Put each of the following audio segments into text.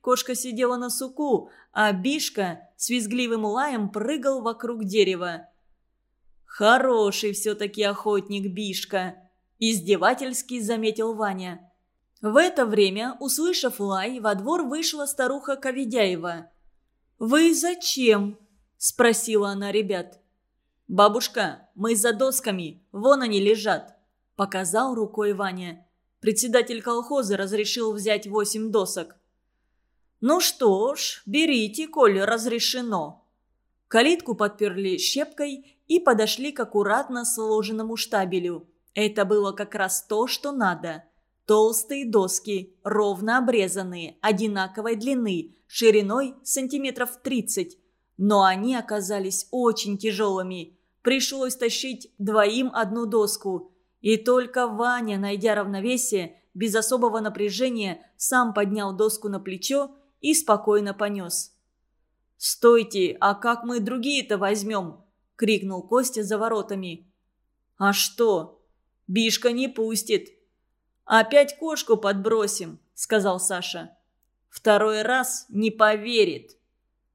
кошка сидела на суку, а Бишка с визгливым лаем прыгал вокруг дерева. «Хороший все-таки охотник Бишка», – издевательски заметил Ваня. В это время, услышав лай, во двор вышла старуха Коведяева. «Вы зачем?» – спросила она ребят. «Бабушка, мы за досками, вон они лежат», – показал рукой Ваня. Председатель колхоза разрешил взять восемь досок. «Ну что ж, берите, коль разрешено». Калитку подперли щепкой и подошли к аккуратно сложенному штабелю. Это было как раз то, что надо. Толстые доски, ровно обрезанные, одинаковой длины, шириной сантиметров 30. Но они оказались очень тяжелыми. Пришлось тащить двоим одну доску. И только Ваня, найдя равновесие, без особого напряжения, сам поднял доску на плечо и спокойно понес. «Стойте, а как мы другие-то возьмем?» – крикнул Костя за воротами. «А что? Бишка не пустит», «Опять кошку подбросим», — сказал Саша. «Второй раз не поверит».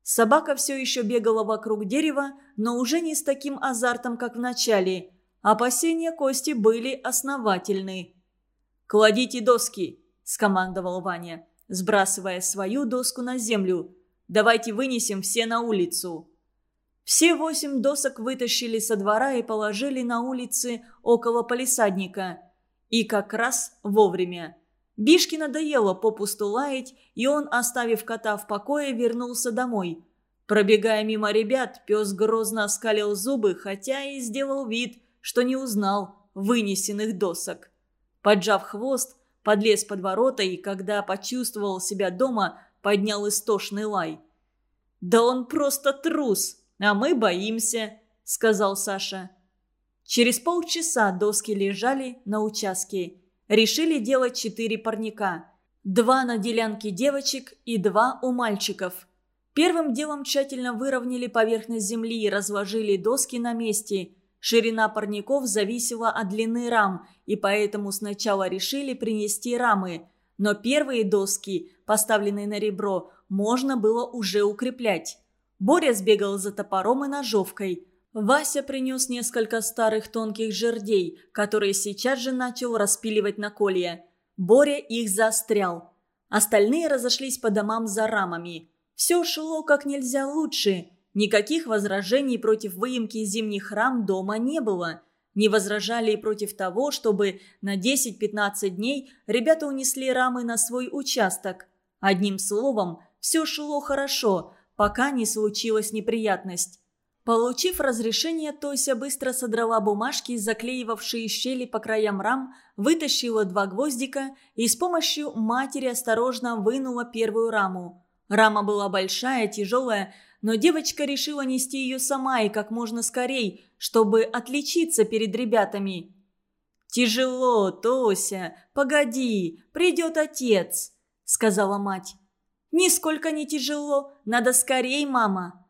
Собака все еще бегала вокруг дерева, но уже не с таким азартом, как в начале. Опасения Кости были основательны. «Кладите доски», – скомандовал Ваня, сбрасывая свою доску на землю. «Давайте вынесем все на улицу». Все восемь досок вытащили со двора и положили на улице около полисадника. И как раз вовремя. Бишке надоело попусту лаять, и он, оставив кота в покое, вернулся домой. Пробегая мимо ребят, пес грозно оскалил зубы, хотя и сделал вид, что не узнал вынесенных досок. Поджав хвост, подлез под ворота и, когда почувствовал себя дома, поднял истошный лай. «Да он просто трус, а мы боимся», — сказал Саша. Через полчаса доски лежали на участке. Решили делать четыре парника. Два на делянке девочек и два у мальчиков. Первым делом тщательно выровняли поверхность земли и разложили доски на месте. Ширина парников зависела от длины рам, и поэтому сначала решили принести рамы. Но первые доски, поставленные на ребро, можно было уже укреплять. Боря сбегал за топором и ножовкой – Вася принес несколько старых тонких жердей, которые сейчас же начал распиливать на колья. Боря их застрял. Остальные разошлись по домам за рамами. Все шло как нельзя лучше. Никаких возражений против выемки зимних рам дома не было. Не возражали и против того, чтобы на 10-15 дней ребята унесли рамы на свой участок. Одним словом, все шло хорошо, пока не случилась неприятность. Получив разрешение, Тося быстро содрала бумажки, заклеивавшие щели по краям рам, вытащила два гвоздика и с помощью матери осторожно вынула первую раму. Рама была большая, тяжелая, но девочка решила нести ее сама и как можно скорей, чтобы отличиться перед ребятами. «Тяжело, Тося, погоди, придет отец», — сказала мать. «Нисколько не тяжело, надо скорей, мама»,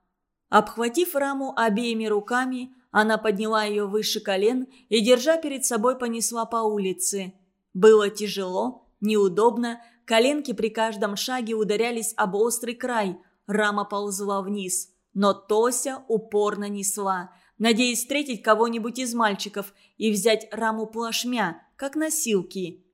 Обхватив раму обеими руками, она подняла ее выше колен и, держа перед собой, понесла по улице. Было тяжело, неудобно, коленки при каждом шаге ударялись об острый край, рама ползла вниз. Но Тося упорно несла, надеясь встретить кого-нибудь из мальчиков и взять раму плашмя, как носилки.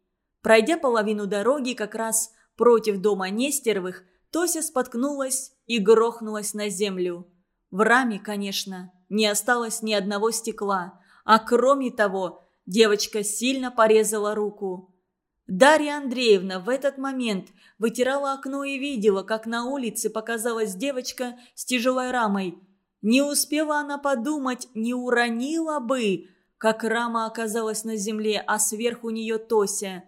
Пройдя половину дороги как раз против дома Нестеровых, Тося споткнулась и грохнулась на землю. В раме, конечно, не осталось ни одного стекла, а кроме того, девочка сильно порезала руку. Дарья Андреевна в этот момент вытирала окно и видела, как на улице показалась девочка с тяжелой рамой. Не успела она подумать, не уронила бы, как рама оказалась на земле, а сверху нее Тося.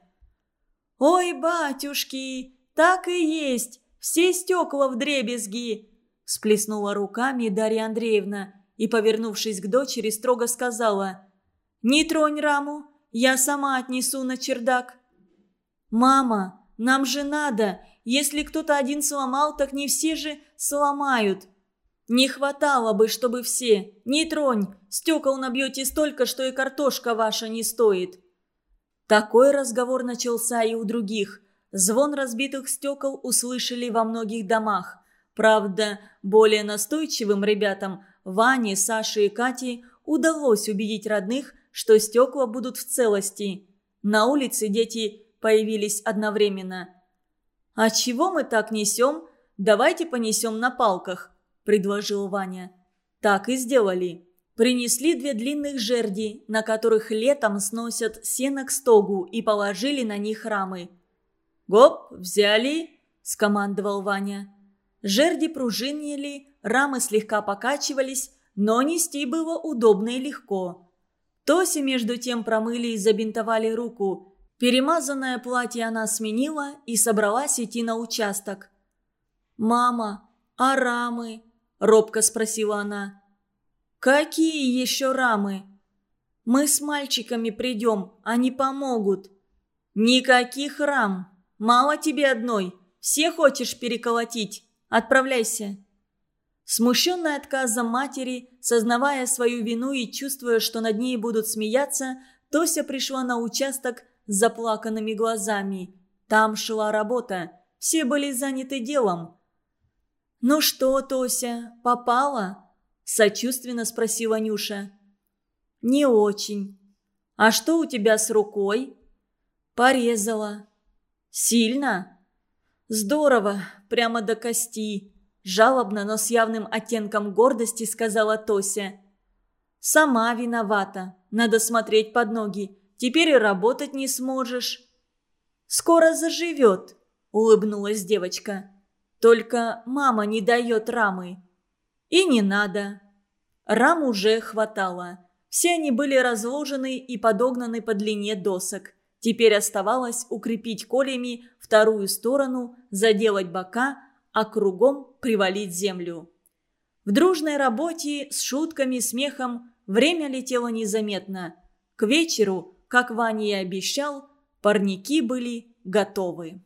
«Ой, батюшки, так и есть, все стекла в дребезги!» Сплеснула руками Дарья Андреевна и, повернувшись к дочери, строго сказала «Не тронь раму, я сама отнесу на чердак». «Мама, нам же надо, если кто-то один сломал, так не все же сломают». «Не хватало бы, чтобы все. Не тронь, стекол набьете столько, что и картошка ваша не стоит». Такой разговор начался и у других. Звон разбитых стекол услышали во многих домах. Правда, более настойчивым ребятам Ване, Саше и Кате удалось убедить родных, что стекла будут в целости. На улице дети появились одновременно. «А чего мы так несем? Давайте понесем на палках», – предложил Ваня. Так и сделали. Принесли две длинных жерди, на которых летом сносят сено к стогу и положили на них рамы. «Гоп, взяли!» – скомандовал Ваня. Жерди пружинили, рамы слегка покачивались, но нести было удобно и легко. Тосе между тем промыли и забинтовали руку. Перемазанное платье она сменила и собралась идти на участок. «Мама, а рамы?» – робко спросила она. «Какие еще рамы?» «Мы с мальчиками придем, они помогут». «Никаких рам. Мало тебе одной. Все хочешь переколотить. Отправляйся». Смущенная отказом матери, сознавая свою вину и чувствуя, что над ней будут смеяться, Тося пришла на участок с заплаканными глазами. Там шла работа. Все были заняты делом. «Ну что, Тося, попала?» – сочувственно спросила Нюша. «Не очень. А что у тебя с рукой?» «Порезала». «Сильно?» «Здорово, прямо до кости», – жалобно, но с явным оттенком гордости сказала Тося. «Сама виновата. Надо смотреть под ноги. Теперь и работать не сможешь». «Скоро заживет», – улыбнулась девочка. «Только мама не дает рамы». И не надо. Рам уже хватало. Все они были разложены и подогнаны по длине досок. Теперь оставалось укрепить колями вторую сторону, заделать бока, а кругом привалить землю. В дружной работе с шутками, смехом время летело незаметно. К вечеру, как Ваня и обещал, парники были готовы.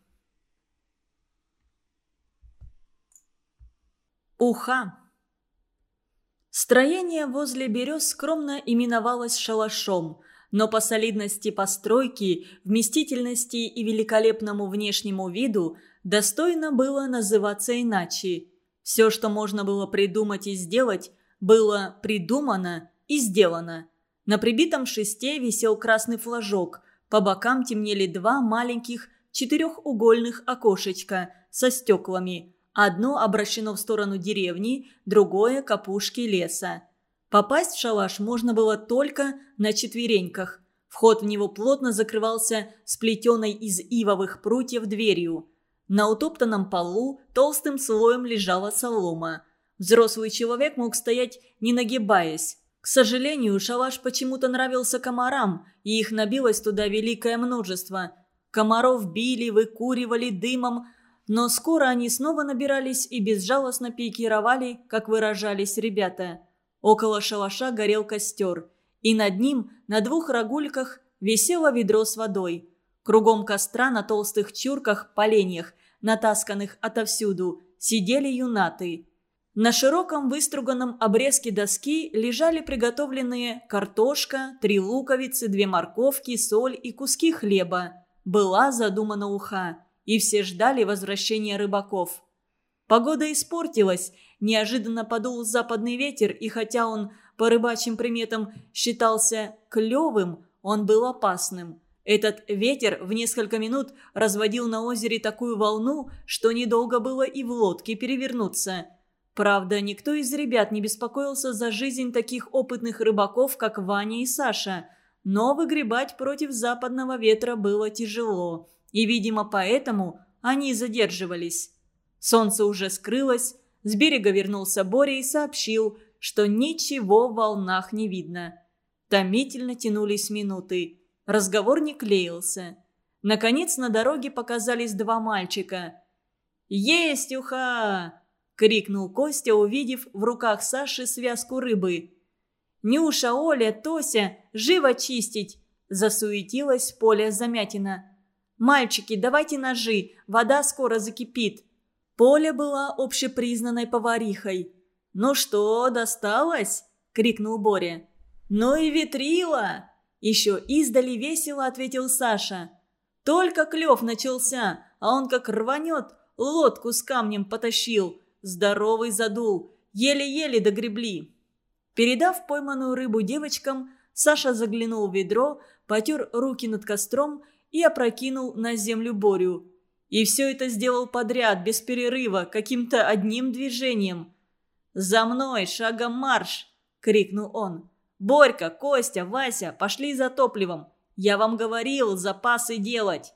Уха. Строение возле берез скромно именовалось шалашом, но по солидности постройки, вместительности и великолепному внешнему виду достойно было называться иначе. Все, что можно было придумать и сделать, было придумано и сделано. На прибитом шесте висел красный флажок, по бокам темнели два маленьких четырехугольных окошечка со стеклами – Одно обращено в сторону деревни, другое – к опушке леса. Попасть в шалаш можно было только на четвереньках. Вход в него плотно закрывался сплетенной из ивовых прутьев дверью. На утоптанном полу толстым слоем лежала солома. Взрослый человек мог стоять, не нагибаясь. К сожалению, шалаш почему-то нравился комарам, и их набилось туда великое множество. Комаров били, выкуривали дымом, но скоро они снова набирались и безжалостно пикировали, как выражались ребята. Около шалаша горел костер, и над ним, на двух рогульках, висело ведро с водой. Кругом костра на толстых чурках, поленьях, натасканных отовсюду, сидели юнаты. На широком выструганном обрезке доски лежали приготовленные картошка, три луковицы, две морковки, соль и куски хлеба. Была задумана уха и все ждали возвращения рыбаков. Погода испортилась, неожиданно подул западный ветер, и хотя он по рыбачьим приметам считался клевым, он был опасным. Этот ветер в несколько минут разводил на озере такую волну, что недолго было и в лодке перевернуться. Правда, никто из ребят не беспокоился за жизнь таких опытных рыбаков, как Ваня и Саша. Но выгребать против западного ветра было тяжело. И, видимо, поэтому они задерживались. Солнце уже скрылось, с берега вернулся Боря и сообщил, что ничего в волнах не видно. Томительно тянулись минуты. Разговор не клеился. Наконец на дороге показались два мальчика. «Есть уха!» – крикнул Костя, увидев в руках Саши связку рыбы. «Нюша, Оля, Тося, живо чистить!» – засуетилась Поля Замятина. «Мальчики, давайте ножи, вода скоро закипит». Поля была общепризнанной поварихой. «Ну что, досталось?» – крикнул Боря. «Ну и ветрила!» – еще издали весело ответил Саша. «Только клев начался, а он как рванет, лодку с камнем потащил. Здоровый задул, еле-еле догребли. Передав пойманную рыбу девочкам, Саша заглянул в ведро, потер руки над костром и опрокинул на землю Борю. И все это сделал подряд, без перерыва, каким-то одним движением. «За мной, шагом марш!» — крикнул он. «Борька, Костя, Вася, пошли за топливом. Я вам говорил, запасы делать!»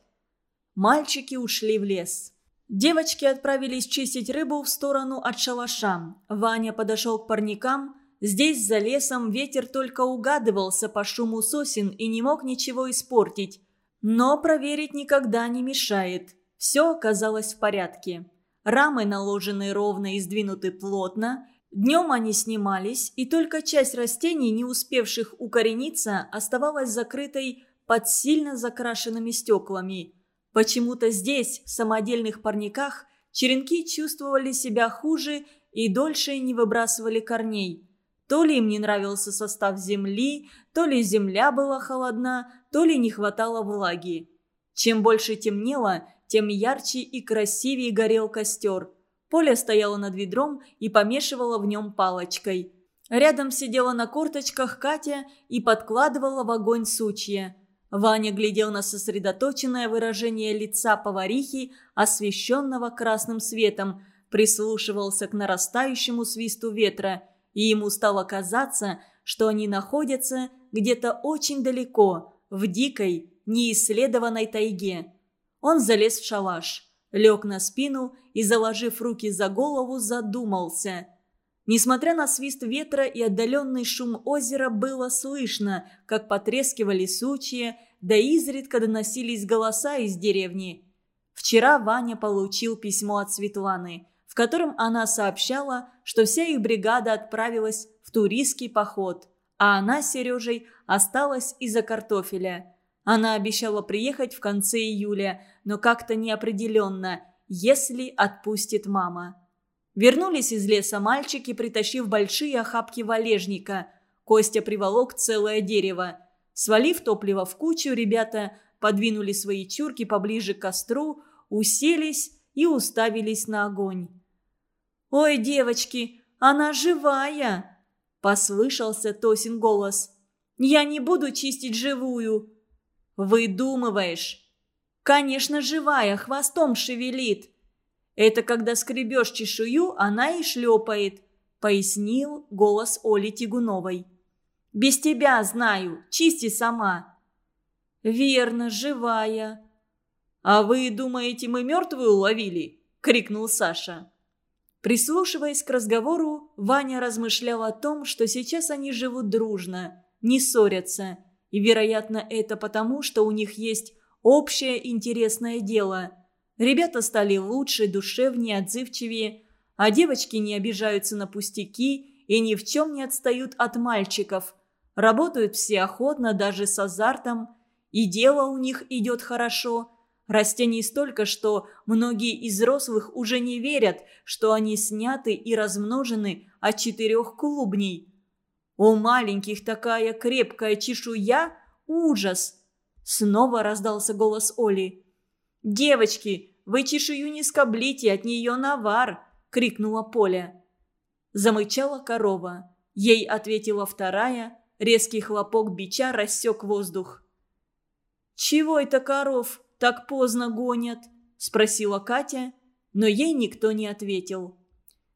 Мальчики ушли в лес. Девочки отправились чистить рыбу в сторону от шалаша. Ваня подошел к парникам. Здесь, за лесом, ветер только угадывался по шуму сосен и не мог ничего испортить. Но проверить никогда не мешает. Все оказалось в порядке. Рамы наложены ровно и сдвинуты плотно. Днем они снимались, и только часть растений, не успевших укорениться, оставалась закрытой под сильно закрашенными стеклами. Почему-то здесь, в самодельных парниках, черенки чувствовали себя хуже и дольше не выбрасывали корней. То ли им не нравился состав земли, то ли земля была холодна, то ли не хватало влаги. Чем больше темнело, тем ярче и красивее горел костер. Поля стояла над ведром и помешивала в нем палочкой. Рядом сидела на корточках Катя и подкладывала в огонь сучья. Ваня глядел на сосредоточенное выражение лица поварихи, освещенного красным светом, прислушивался к нарастающему свисту ветра, и ему стало казаться, что они находятся где-то очень далеко, в дикой, неисследованной тайге. Он залез в шалаш, лег на спину и, заложив руки за голову, задумался – Несмотря на свист ветра и отдаленный шум озера, было слышно, как потрескивали сучья, да изредка доносились голоса из деревни. Вчера Ваня получил письмо от Светланы, в котором она сообщала, что вся их бригада отправилась в туристский поход, а она с Сережей осталась из-за картофеля. Она обещала приехать в конце июля, но как-то неопределенно, если отпустит мама. Вернулись из леса мальчики, притащив большие охапки валежника. Костя приволок целое дерево. Свалив топливо в кучу, ребята подвинули свои чурки поближе к костру, уселись и уставились на огонь. «Ой, девочки, она живая!» – послышался Тосин голос. «Я не буду чистить живую!» «Выдумываешь!» «Конечно, живая, хвостом шевелит!» Это когда скребешь чешую, она и шлепает», — пояснил голос Оли Тигуновой. «Без тебя знаю, чисти сама». «Верно, живая». «А вы думаете, мы мертвую уловили?» — крикнул Саша. Прислушиваясь к разговору, Ваня размышлял о том, что сейчас они живут дружно, не ссорятся. И, вероятно, это потому, что у них есть общее интересное дело – Ребята стали лучше, душевнее, отзывчивее, а девочки не обижаются на пустяки и ни в чем не отстают от мальчиков. Работают все охотно, даже с азартом, и дело у них идет хорошо. Растений столько, что многие из взрослых уже не верят, что они сняты и размножены от четырех клубней. У маленьких такая крепкая чешуя – ужас! Снова раздался голос Оли. «Девочки, вы чешую не скоблите, от нее навар!» — крикнула Поля. Замычала корова. Ей ответила вторая. Резкий хлопок бича рассек воздух. «Чего это коров так поздно гонят?» — спросила Катя, но ей никто не ответил.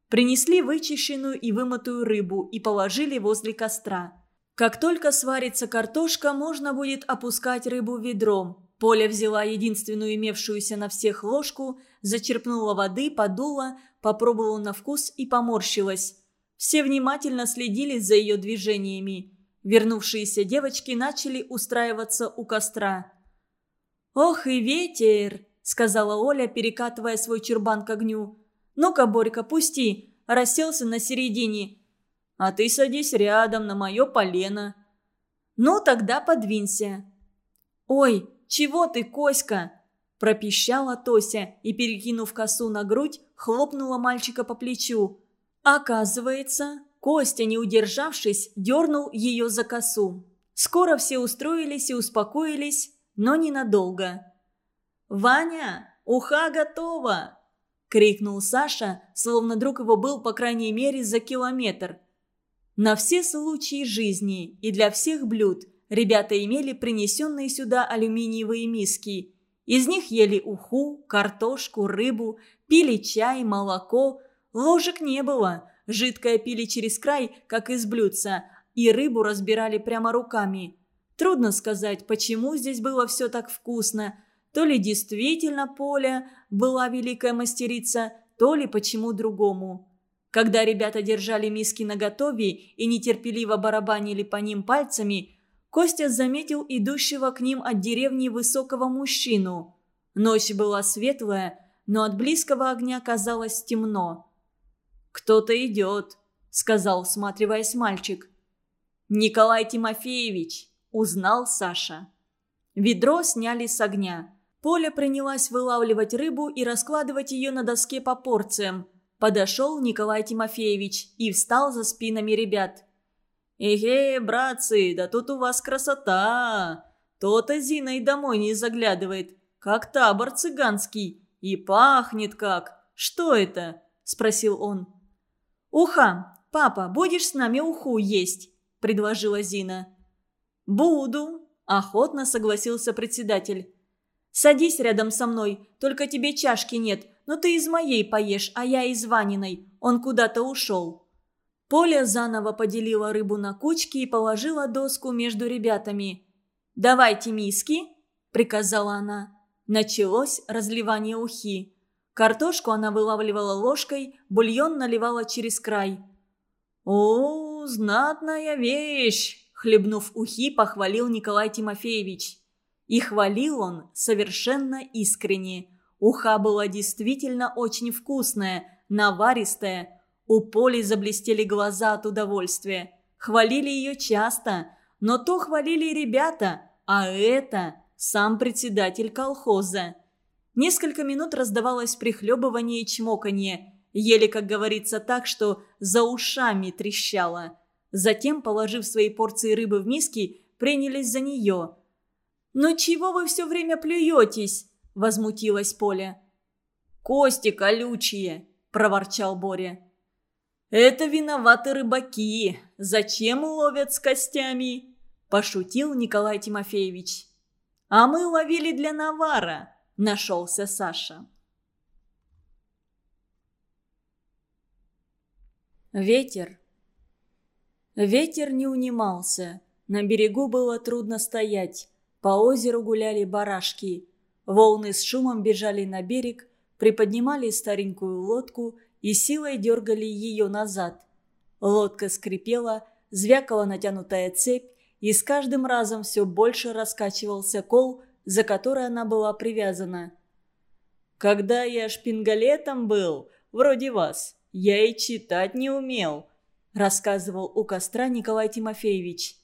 Принесли вычищенную и вымытую рыбу и положили возле костра. Как только сварится картошка, можно будет опускать рыбу ведром. Поля взяла единственную имевшуюся на всех ложку, зачерпнула воды, подула, попробовала на вкус и поморщилась. Все внимательно следили за ее движениями. Вернувшиеся девочки начали устраиваться у костра. «Ох и ветер!» — сказала Оля, перекатывая свой чурбан к огню. «Ну-ка, Борька, пусти!» — расселся на середине. «А ты садись рядом на мое полено». «Ну, тогда подвинься». «Ой, «Чего ты, Коська?» – пропищала Тося и, перекинув косу на грудь, хлопнула мальчика по плечу. Оказывается, Костя, не удержавшись, дернул ее за косу. Скоро все устроились и успокоились, но ненадолго. «Ваня, Уха готова!» – крикнул Саша, словно друг его был, по крайней мере, за километр. На все случаи жизни и для всех блюд ребята имели принесенные сюда алюминиевые миски. Из них ели уху, картошку, рыбу, пили чай, молоко. Ложек не было, жидкое пили через край, как из блюдца, и рыбу разбирали прямо руками. Трудно сказать, почему здесь было все так вкусно. То ли действительно Поля была великая мастерица, то ли почему другому. Когда ребята держали миски наготове и нетерпеливо барабанили по ним пальцами, Костя заметил идущего к ним от деревни высокого мужчину. Ночь была светлая, но от близкого огня казалось темно. «Кто-то идет», — сказал, всматриваясь мальчик. «Николай Тимофеевич», — узнал Саша. Ведро сняли с огня. Поля принялась вылавливать рыбу и раскладывать ее на доске по порциям. Подошел Николай Тимофеевич и встал за спинами ребят. «Эге, братцы, да тут у вас красота! То-то Зина и домой не заглядывает, как табор цыганский. И пахнет как. Что это?» – спросил он. «Уха! Папа, будешь с нами уху есть?» – предложила Зина. «Буду», – охотно согласился председатель. «Садись рядом со мной, только тебе чашки нет, но ты из моей поешь, а я из Ваниной. Он куда-то ушел». Поля заново поделила рыбу на кучки и положила доску между ребятами. «Давайте миски», – приказала она. Началось разливание ухи. Картошку она вылавливала ложкой, бульон наливала через край. «О, знатная вещь!» – хлебнув ухи, похвалил Николай Тимофеевич. И хвалил он совершенно искренне. Уха была действительно очень вкусная, наваристая. У Поли заблестели глаза от удовольствия. Хвалили ее часто, но то хвалили ребята, а это сам председатель колхоза. Несколько минут раздавалось прихлебывание и чмоканье, еле, как говорится, так, что за ушами трещало. Затем, положив свои порции рыбы в миски, принялись за нее. «Ну чего вы все время плюетесь?» – возмутилась Поля. «Кости колючие!» – проворчал Боря. «Это виноваты рыбаки. Зачем ловят с костями?» – пошутил Николай Тимофеевич. «А мы ловили для навара», – нашелся Саша. Ветер. Ветер не унимался. На берегу было трудно стоять. По озеру гуляли барашки. Волны с шумом бежали на берег, приподнимали старенькую лодку и силой дергали ее назад. Лодка скрипела, звякала натянутая цепь, и с каждым разом все больше раскачивался кол, за который она была привязана. «Когда я шпингалетом был, вроде вас, я и читать не умел», рассказывал у костра Николай Тимофеевич.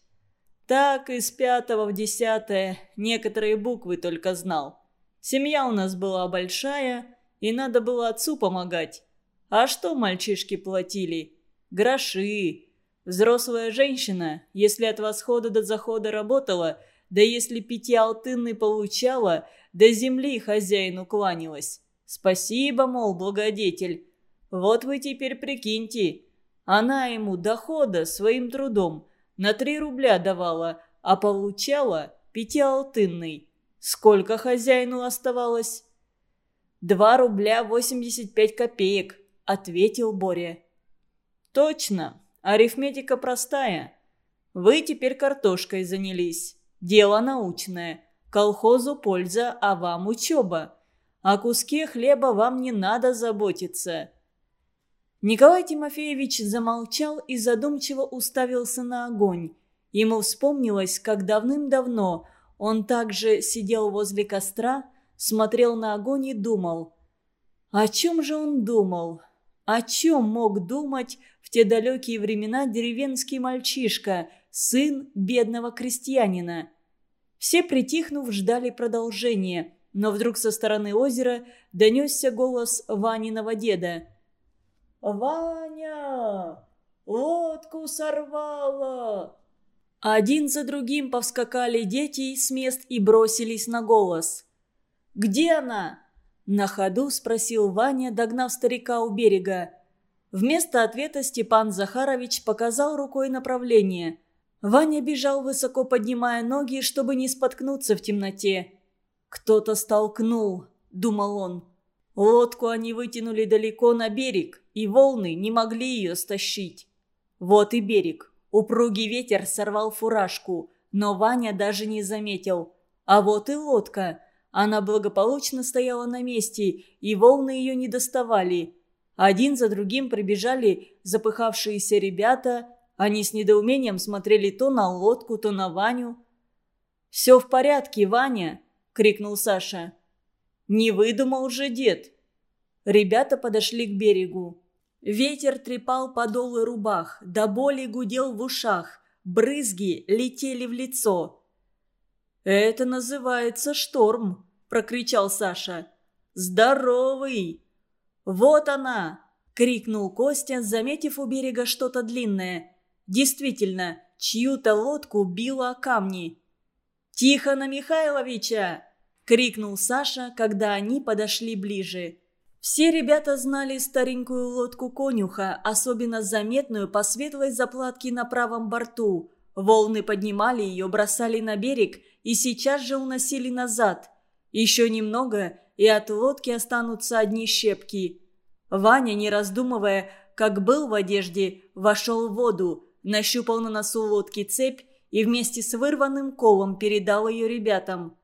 «Так из пятого в десятое некоторые буквы только знал. Семья у нас была большая, и надо было отцу помогать. А что мальчишки платили? Гроши. Взрослая женщина, если от восхода до захода работала, да если пятиалтынный получала, до земли хозяину кланялась. Спасибо, мол, благодетель. Вот вы теперь прикиньте. Она ему дохода своим трудом на три рубля давала, а получала пятиалтынный. Сколько хозяину оставалось? «Два рубля восемьдесят пять копеек», — ответил Боря. «Точно. Арифметика простая. Вы теперь картошкой занялись. Дело научное. Колхозу польза, а вам учеба. О куске хлеба вам не надо заботиться». Николай Тимофеевич замолчал и задумчиво уставился на огонь. Ему вспомнилось, как давным-давно он также сидел возле костра, смотрел на огонь и думал. О чем же он думал? О чем мог думать в те далекие времена деревенский мальчишка, сын бедного крестьянина? Все, притихнув, ждали продолжения, но вдруг со стороны озера донесся голос Ваниного деда. «Ваня! Лодку сорвало!» Один за другим повскакали дети с мест и бросились на голос. «Где она?» На ходу спросил Ваня, догнав старика у берега. Вместо ответа Степан Захарович показал рукой направление. Ваня бежал, высоко поднимая ноги, чтобы не споткнуться в темноте. «Кто-то столкнул», — думал он. Лодку они вытянули далеко на берег, и волны не могли ее стащить. Вот и берег. Упругий ветер сорвал фуражку, но Ваня даже не заметил. А вот и лодка. Она благополучно стояла на месте, и волны ее не доставали. Один за другим прибежали запыхавшиеся ребята. Они с недоумением смотрели то на лодку, то на Ваню. «Все в порядке, Ваня!» — крикнул Саша. «Не выдумал же дед!» Ребята подошли к берегу. Ветер трепал подолы рубах, до боли гудел в ушах, брызги летели в лицо. «Это называется шторм!» – прокричал Саша. «Здоровый!» «Вот она!» – крикнул Костя, заметив у берега что-то длинное. Действительно, чью-то лодку било о камни. «Тихона Михайловича!» – крикнул Саша, когда они подошли ближе. Все ребята знали старенькую лодку конюха, особенно заметную по светлой заплатке на правом борту. Волны поднимали ее, бросали на берег и сейчас же уносили назад. Еще немного, и от лодки останутся одни щепки. Ваня, не раздумывая, как был в одежде, вошел в воду, нащупал на носу лодки цепь и вместе с вырванным колом передал ее ребятам.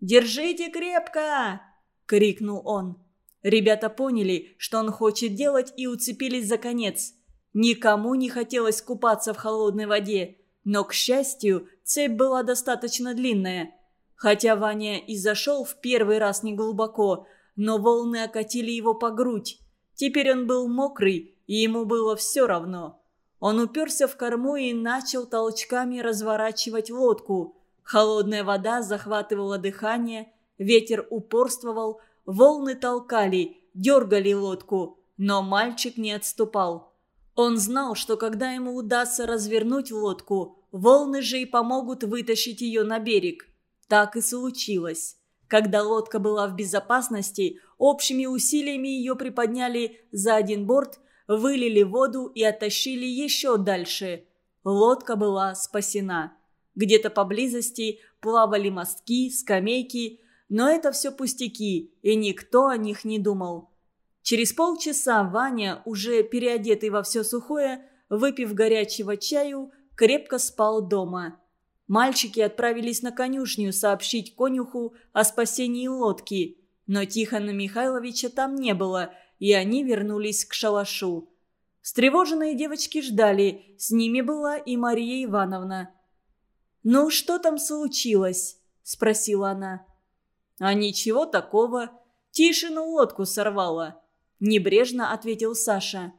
«Держите крепко!» — крикнул он. Ребята поняли, что он хочет делать, и уцепились за конец. Никому не хотелось купаться в холодной воде, но, к счастью, цепь была достаточно длинная. Хотя Ваня и зашел в первый раз неглубоко, но волны окатили его по грудь. Теперь он был мокрый, и ему было все равно. Он уперся в корму и начал толчками разворачивать лодку. Холодная вода захватывала дыхание, ветер упорствовал, волны толкали, дергали лодку, но мальчик не отступал. Он знал, что когда ему удастся развернуть лодку, волны же и помогут вытащить ее на берег. Так и случилось. Когда лодка была в безопасности, общими усилиями ее приподняли за один борт, вылили воду и оттащили еще дальше. Лодка была спасена. Где-то поблизости плавали мостки, скамейки, но это все пустяки, и никто о них не думал. Через полчаса Ваня, уже переодетый во все сухое, выпив горячего чаю, крепко спал дома. Мальчики отправились на конюшню сообщить конюху о спасении лодки, но Тихона Михайловича там не было, и они вернулись к шалашу. Встревоженные девочки ждали, с ними была и Мария Ивановна. «Ну, что там случилось?» – спросила она. «А ничего такого. Тишину лодку сорвала», – небрежно ответил Саша.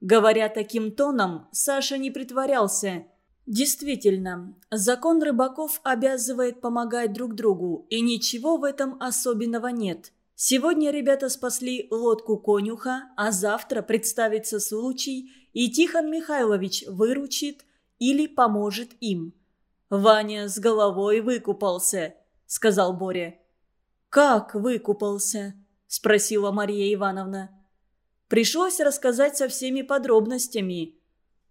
Говоря таким тоном, Саша не притворялся. Действительно, закон рыбаков обязывает помогать друг другу, и ничего в этом особенного нет. Сегодня ребята спасли лодку конюха, а завтра представится случай, и Тихон Михайлович выручит или поможет им. «Ваня с головой выкупался», — сказал Боря. «Как выкупался?» – спросила Мария Ивановна. Пришлось рассказать со всеми подробностями.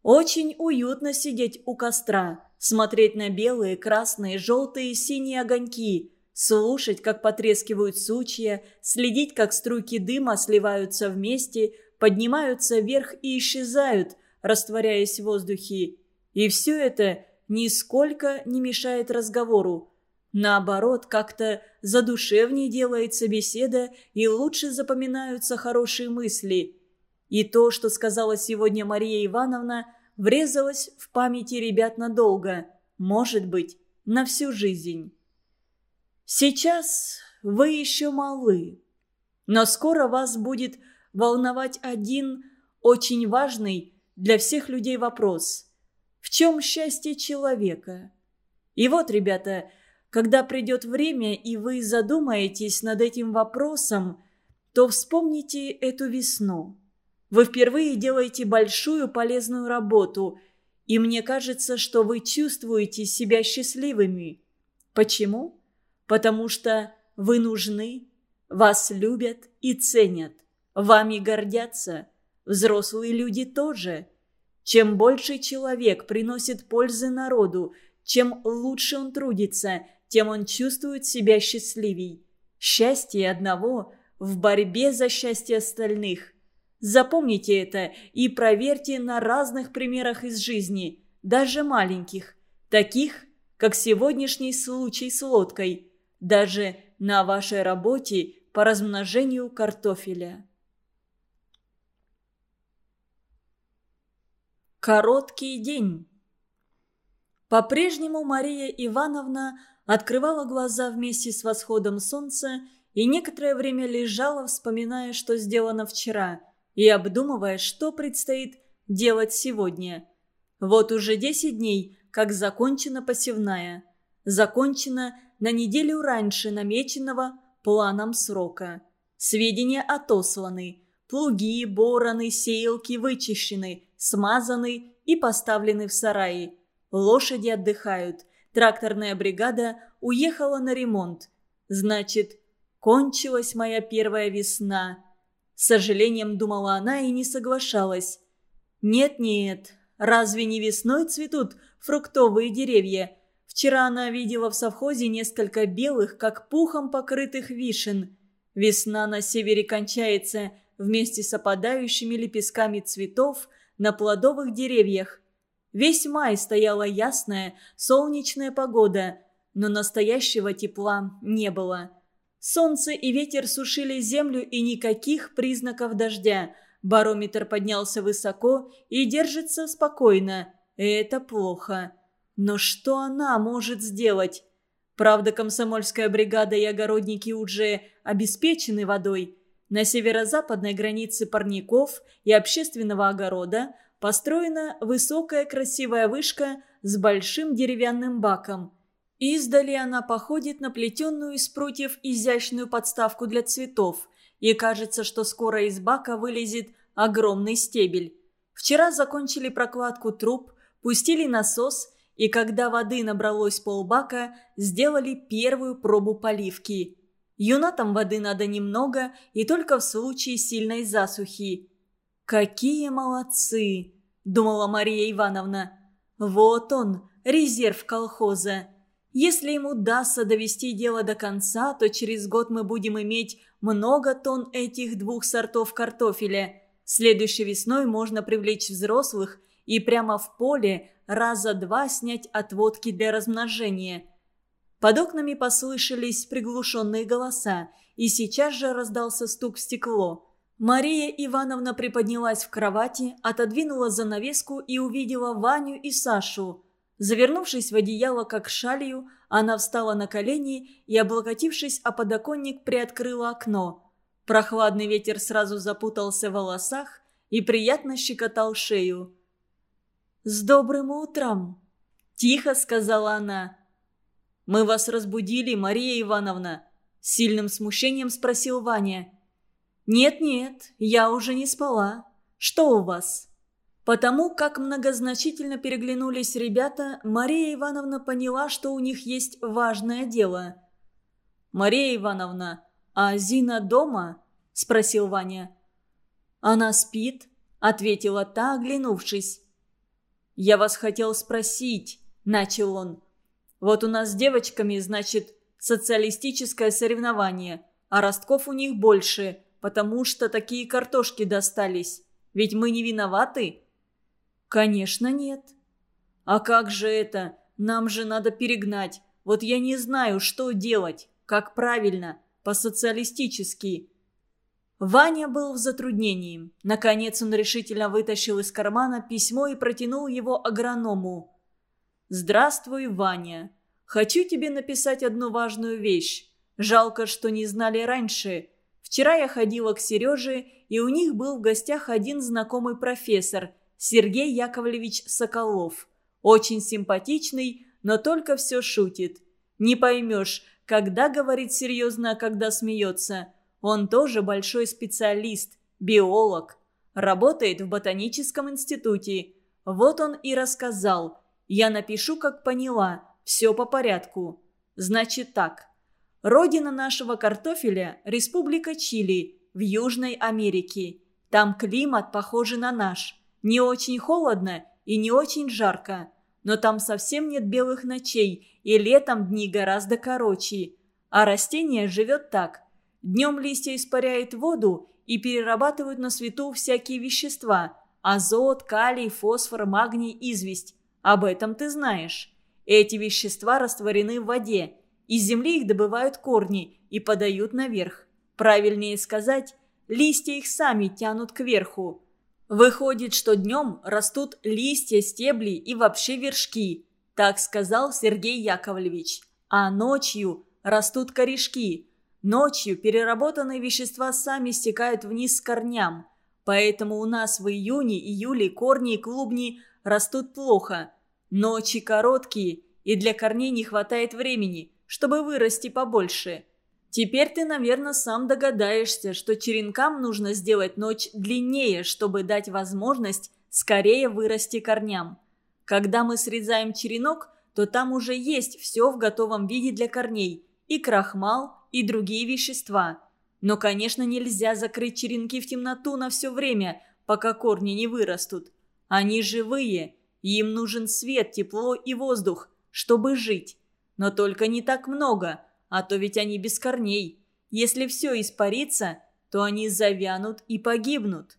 Очень уютно сидеть у костра, смотреть на белые, красные, желтые, синие огоньки, слушать, как потрескивают сучья, следить, как струйки дыма сливаются вместе, поднимаются вверх и исчезают, растворяясь в воздухе. И все это нисколько не мешает разговору. Наоборот, как-то задушевнее делается беседа и лучше запоминаются хорошие мысли. И то, что сказала сегодня Мария Ивановна, врезалось в памяти ребят надолго, может быть, на всю жизнь. Сейчас вы еще малы, но скоро вас будет волновать один очень важный для всех людей вопрос. В чем счастье человека? И вот, ребята, когда придет время, и вы задумаетесь над этим вопросом, то вспомните эту весну. Вы впервые делаете большую полезную работу, и мне кажется, что вы чувствуете себя счастливыми. Почему? Потому что вы нужны, Вас любят и ценят. Вами гордятся. Взрослые люди тоже. Чем больше человек приносит пользы народу, чем лучше он трудится, тем он чувствует себя счастливей. Счастье одного в борьбе за счастье остальных. Запомните это и проверьте на разных примерах из жизни, даже маленьких, таких, как сегодняшний случай с лодкой, даже на вашей работе по размножению картофеля. Короткий день. По-прежнему Мария Ивановна открывала глаза вместе с восходом солнца и некоторое время лежала, вспоминая, что сделано вчера, и обдумывая, что предстоит делать сегодня. Вот уже 10 дней, как закончена посевная. Закончена на неделю раньше намеченного планом срока. Сведения отосланы. Плуги, бороны, сеялки вычищены, смазаны и поставлены в сараи. Лошади отдыхают. Тракторная бригада уехала на ремонт. Значит, кончилась моя первая весна. С сожалением думала она и не соглашалась. Нет-нет, разве не весной цветут фруктовые деревья? Вчера она видела в совхозе несколько белых, как пухом покрытых вишен. Весна на севере кончается вместе с опадающими лепестками цветов на плодовых деревьях. Весь май стояла ясная, солнечная погода, но настоящего тепла не было. Солнце и ветер сушили землю и никаких признаков дождя. Барометр поднялся высоко и держится спокойно. Это плохо. Но что она может сделать? Правда, комсомольская бригада и огородники уже обеспечены водой. На северо-западной границе парников и общественного огорода построена высокая красивая вышка с большим деревянным баком. Издали она походит на плетенную из прутьев изящную подставку для цветов, и кажется, что скоро из бака вылезет огромный стебель. Вчера закончили прокладку труб, пустили насос и когда воды набралось полбака, сделали первую пробу поливки. Юнатам воды надо немного и только в случае сильной засухи. «Какие молодцы!» – думала Мария Ивановна. «Вот он, резерв колхоза. Если ему удастся довести дело до конца, то через год мы будем иметь много тонн этих двух сортов картофеля. Следующей весной можно привлечь взрослых и прямо в поле раза два снять отводки для размножения. Под окнами послышались приглушенные голоса, и сейчас же раздался стук в стекло. Мария Ивановна приподнялась в кровати, отодвинула занавеску и увидела Ваню и Сашу. Завернувшись в одеяло как шалью, она встала на колени и, облокотившись о подоконник, приоткрыла окно. Прохладный ветер сразу запутался в волосах и приятно щекотал шею. «С добрым утром!» – тихо сказала она. «Мы вас разбудили, Мария Ивановна?» – сильным смущением спросил Ваня. «Нет-нет, я уже не спала. Что у вас?» Потому как многозначительно переглянулись ребята, Мария Ивановна поняла, что у них есть важное дело. «Мария Ивановна, а Зина дома?» – спросил Ваня. «Она спит», – ответила та, оглянувшись. «Я вас хотел спросить», – начал он. «Вот у нас с девочками, значит, социалистическое соревнование, а ростков у них больше, потому что такие картошки достались. Ведь мы не виноваты?» «Конечно нет». «А как же это? Нам же надо перегнать. Вот я не знаю, что делать, как правильно, по-социалистически». Ваня был в затруднении. Наконец он решительно вытащил из кармана письмо и протянул его агроному. «Здравствуй, Ваня. Хочу тебе написать одну важную вещь. Жалко, что не знали раньше. Вчера я ходила к Сереже, и у них был в гостях один знакомый профессор, Сергей Яковлевич Соколов. Очень симпатичный, но только все шутит. Не поймешь, когда говорит серьезно, а когда смеется». Он тоже большой специалист, биолог. Работает в ботаническом институте. Вот он и рассказал. Я напишу, как поняла. Все по порядку. Значит так. Родина нашего картофеля – Республика Чили в Южной Америке. Там климат похожий на наш. Не очень холодно и не очень жарко. Но там совсем нет белых ночей, и летом дни гораздо короче. А растение живет так. Днем листья испаряют воду и перерабатывают на свету всякие вещества – азот, калий, фосфор, магний, известь. Об этом ты знаешь. Эти вещества растворены в воде – из земли их добывают корни и подают наверх. Правильнее сказать, листья их сами тянут кверху. Выходит, что днем растут листья, стебли и вообще вершки, так сказал Сергей Яковлевич. А ночью растут корешки. Ночью переработанные вещества сами стекают вниз с корням. Поэтому у нас в июне-июле корни и клубни растут плохо. Ночи короткие, и для корней не хватает времени – чтобы вырасти побольше. Теперь ты, наверное, сам догадаешься, что черенкам нужно сделать ночь длиннее, чтобы дать возможность скорее вырасти корням. Когда мы срезаем черенок, то там уже есть все в готовом виде для корней – и крахмал, и другие вещества. Но, конечно, нельзя закрыть черенки в темноту на все время, пока корни не вырастут. Они живые, им нужен свет, тепло и воздух, чтобы жить. Но только не так много, а то ведь они без корней. Если все испарится, то они завянут и погибнут.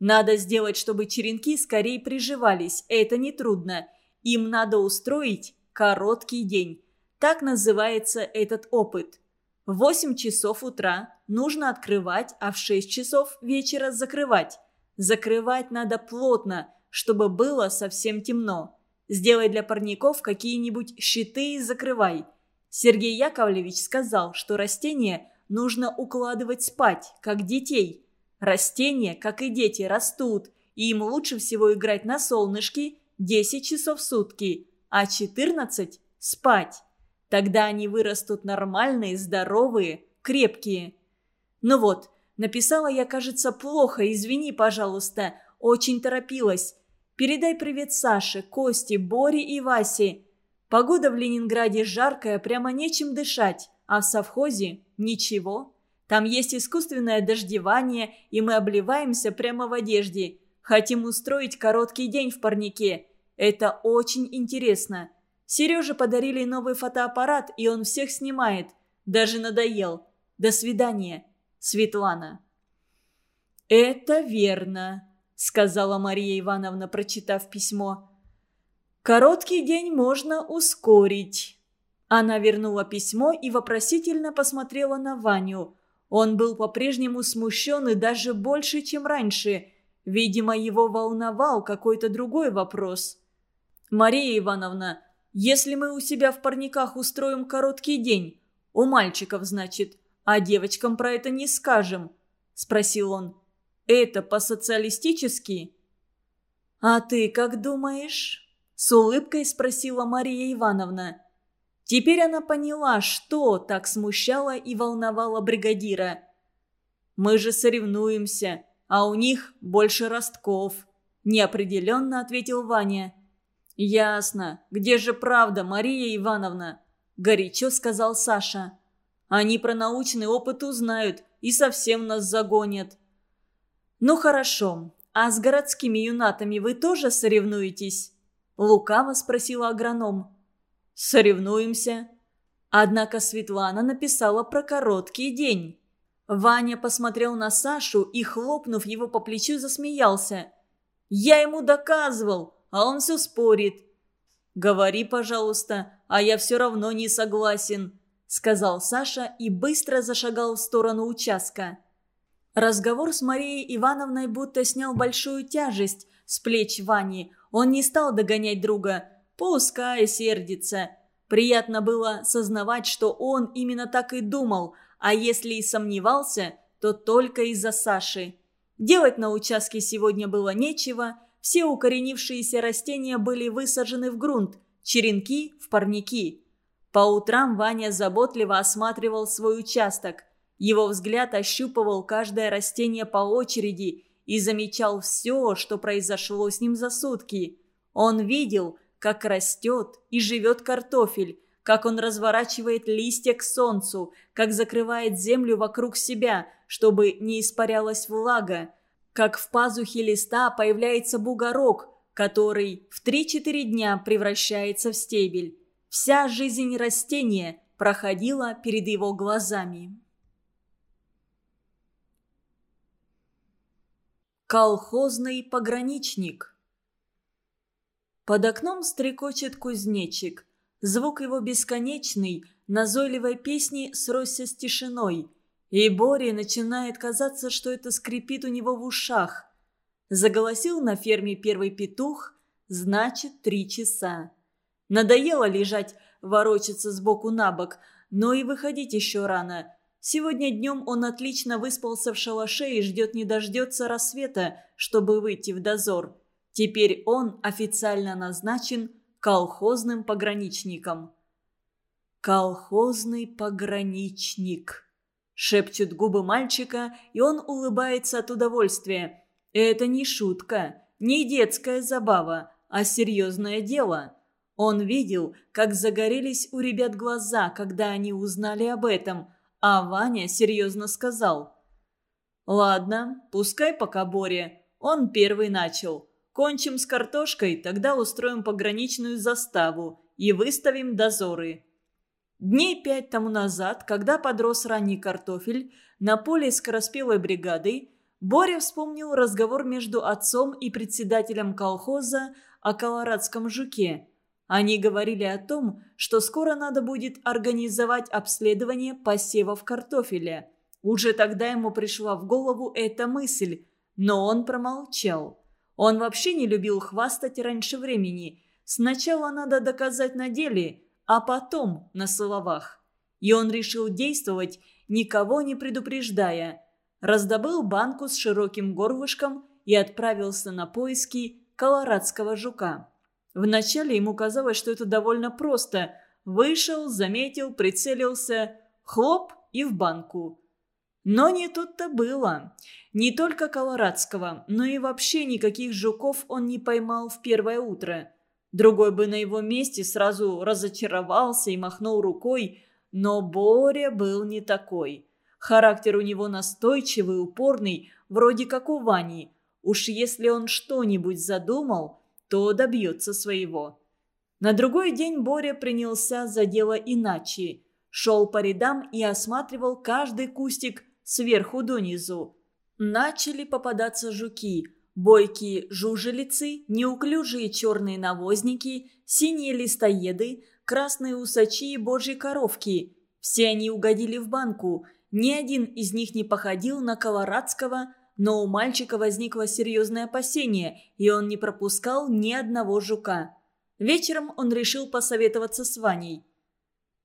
Надо сделать, чтобы черенки скорее приживались, это нетрудно. Им надо устроить короткий день. Так называется этот опыт. В 8 часов утра нужно открывать, а в 6 часов вечера закрывать. Закрывать надо плотно, чтобы было совсем темно. Сделай для парников какие-нибудь щиты и закрывай. Сергей Яковлевич сказал, что растения нужно укладывать спать, как детей. Растения, как и дети, растут, и им лучше всего играть на солнышке 10 часов в сутки, а 14 – спать. Тогда они вырастут нормальные, здоровые, крепкие. Ну вот, написала я, кажется, плохо, извини, пожалуйста, очень торопилась. Передай привет Саше, Косте, Боре и Васе. Погода в Ленинграде жаркая, прямо нечем дышать, а в совхозе – ничего. Там есть искусственное дождевание, и мы обливаемся прямо в одежде. Хотим устроить короткий день в парнике. Это очень интересно. Сереже подарили новый фотоаппарат, и он всех снимает. Даже надоел. До свидания, Светлана. «Это верно», — сказала Мария Ивановна, прочитав письмо. «Короткий день можно ускорить». Она вернула письмо и вопросительно посмотрела на Ваню. Он был по-прежнему смущен и даже больше, чем раньше. Видимо, его волновал какой-то другой вопрос. «Мария Ивановна, если мы у себя в парниках устроим короткий день, у мальчиков, значит, а девочкам про это не скажем?» – спросил он. Это по-социалистически?» «А ты как думаешь?» – с улыбкой спросила Мария Ивановна. Теперь она поняла, что так смущало и волновало бригадира. «Мы же соревнуемся, а у них больше ростков», – неопределенно ответил Ваня. «Ясно. Где же правда, Мария Ивановна?» – горячо сказал Саша. «Они про научный опыт узнают и совсем нас загонят». «Ну хорошо, а с городскими юнатами вы тоже соревнуетесь?» Лукаво спросила агроном. «Соревнуемся». Однако Светлана написала про короткий день. Ваня посмотрел на Сашу и, хлопнув его по плечу, засмеялся. «Я ему доказывал, а он все спорит». «Говори, пожалуйста, а я все равно не согласен», — сказал Саша и быстро зашагал в сторону участка. Разговор с Марией Ивановной будто снял большую тяжесть с плеч Вани. Он не стал догонять друга. Пускай сердится. Приятно было сознавать, что он именно так и думал, а если и сомневался, то только из-за Саши. Делать на участке сегодня было нечего, все укоренившиеся растения были высажены в грунт, черенки в парники. По утрам Ваня заботливо осматривал свой участок – его взгляд ощупывал каждое растение по очереди и замечал все, что произошло с ним за сутки. Он видел, как растет и живет картофель, как он разворачивает листья к солнцу, как закрывает землю вокруг себя, чтобы не испарялась влага, как в пазухе листа появляется бугорок, который в 3-4 дня превращается в стебель. Вся жизнь растения проходила перед его глазами. Колхозный пограничник Под окном стрекочет кузнечик. Звук его бесконечный, назойливой песни сросся с тишиной. И Боре начинает казаться, что это скрипит у него в ушах. Заголосил на ферме первый петух, значит, три часа. Надоело лежать, ворочаться сбоку на бок, но и выходить еще рано. Сегодня днем он отлично выспался в шалаше и ждет не дождется рассвета, чтобы выйти в дозор. Теперь он официально назначен колхозным пограничником. «Колхозный пограничник», — шепчут губы мальчика, и он улыбается от удовольствия. Это не шутка, не детская забава, а серьезное дело. Он видел, как загорелись у ребят глаза, когда они узнали об этом — а Ваня серьезно сказал. «Ладно, пускай пока Боря. Он первый начал. Кончим с картошкой, тогда устроим пограничную заставу и выставим дозоры». Дней пять тому назад, когда подрос ранний картофель, на поле скороспелой бригады, Боря вспомнил разговор между отцом и председателем колхоза о колорадском жуке – они говорили о том, что скоро надо будет организовать обследование посевов картофеля. Уже тогда ему пришла в голову эта мысль, но он промолчал. Он вообще не любил хвастать раньше времени. Сначала надо доказать на деле, а потом на словах. И он решил действовать, никого не предупреждая. Раздобыл банку с широким горлышком и отправился на поиски колорадского жука. Вначале ему казалось, что это довольно просто. Вышел, заметил, прицелился, хлоп и в банку. Но не тут-то было. Не только колорадского, но и вообще никаких жуков он не поймал в первое утро. Другой бы на его месте сразу разочаровался и махнул рукой, но Боря был не такой. Характер у него настойчивый, упорный, вроде как у Вани. Уж если он что-нибудь задумал, то добьется своего. На другой день Боря принялся за дело иначе. Шел по рядам и осматривал каждый кустик сверху донизу. Начали попадаться жуки, бойкие жужелицы, неуклюжие черные навозники, синие листоеды, красные усачи и божьи коровки. Все они угодили в банку. Ни один из них не походил на колорадского, но у мальчика возникло серьезное опасение, и он не пропускал ни одного жука. Вечером он решил посоветоваться с Ваней.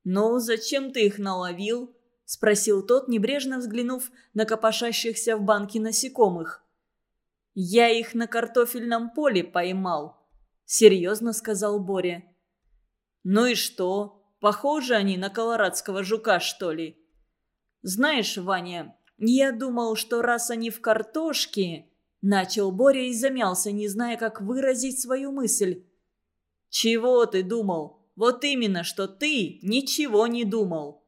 «Ну, зачем ты их наловил?» – спросил тот, небрежно взглянув на копошащихся в банке насекомых. «Я их на картофельном поле поймал», – серьезно сказал Боря. «Ну и что? Похожи они на колорадского жука, что ли?» «Знаешь, Ваня, «Я думал, что раз они в картошке...» Начал Боря и замялся, не зная, как выразить свою мысль. «Чего ты думал? Вот именно, что ты ничего не думал!»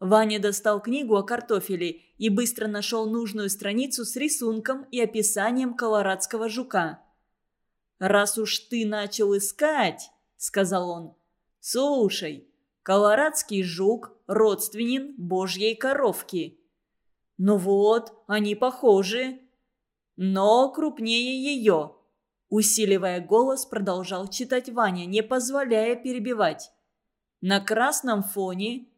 Ваня достал книгу о картофеле и быстро нашел нужную страницу с рисунком и описанием колорадского жука. «Раз уж ты начал искать», — сказал он, — «слушай, колорадский жук родственен божьей коровке». «Ну вот, они похожи». «Но крупнее ее», – усиливая голос, продолжал читать Ваня, не позволяя перебивать. «На красном фоне...»